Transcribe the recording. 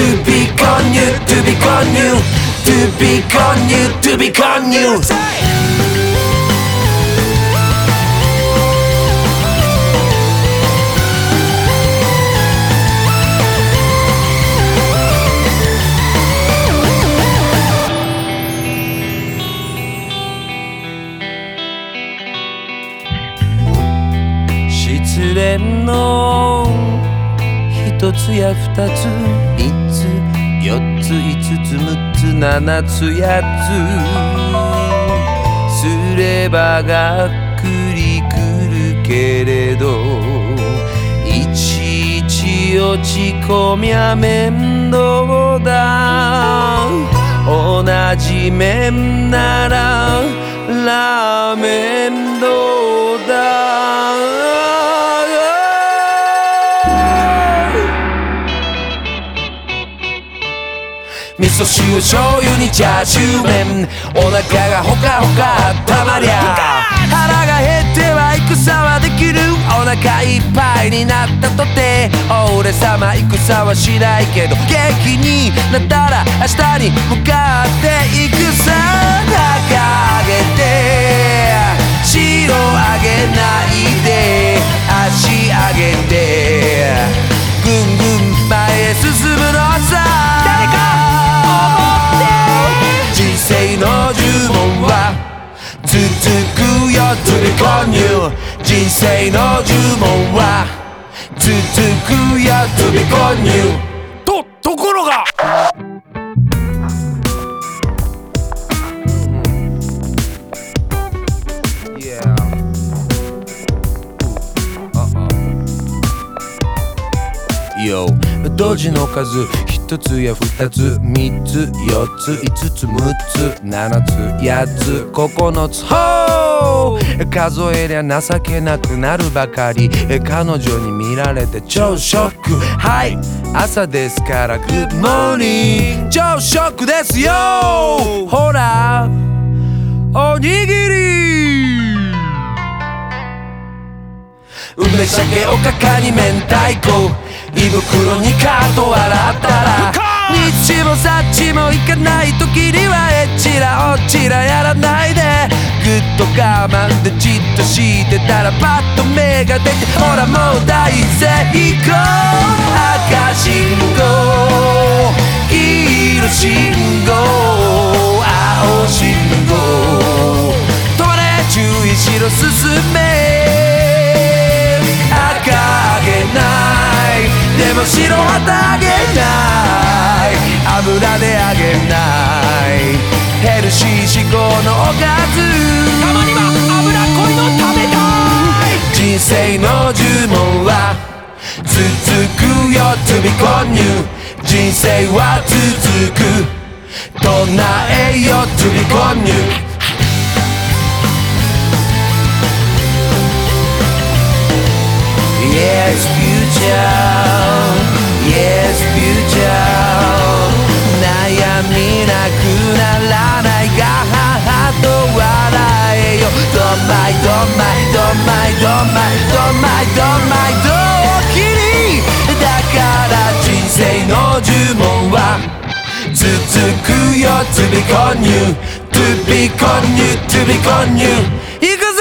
To be con you To be con you To be con you To be con you 失恋の一つや二つ三つ四つ五つ六つ七つ八つ。すればがっくりくるけれどいちいち落ち込みゃ面倒だ。同じ麺ならラーメン味噌汁醤油にチャーシュー麺。お腹がほかほかたまりゃ。腹が減っては戦はできる。お腹いっぱいになったとて。俺様戦はしないけど。元気になったら明日に向かっていくさ掲げて人生の呪文は続くよ To be con you とところが Yeah. Yo 同時の数一つや二つ三つ四つ五つ六つ七つ八つ九つほう数えりゃ情けなくなるばかり。彼女に見られて超ショック。はい朝ですから Good morning! 超ショックですよ!ほら!おにぎり!梅鮭おかかに明太子。胃袋にカート洗ったら日もさっちもいかない時にはえっちらおっちらやらないでぐっと我慢でじっとしてたらパッと目が出てほらもう大成功赤信号。黄色信号。青信号。止まれ注意しろ進め赤あげないでも白旗あげない油で揚げないヘルシー志向のおかず。たまには脂っこいの食べたい人生の呪文は続くよ To be con you 人生は続く。唱えよ To be con you don't mind, don't mind ドッキリだから人生の呪文は続くよ To be con you To be con you, to be con you 行くぞ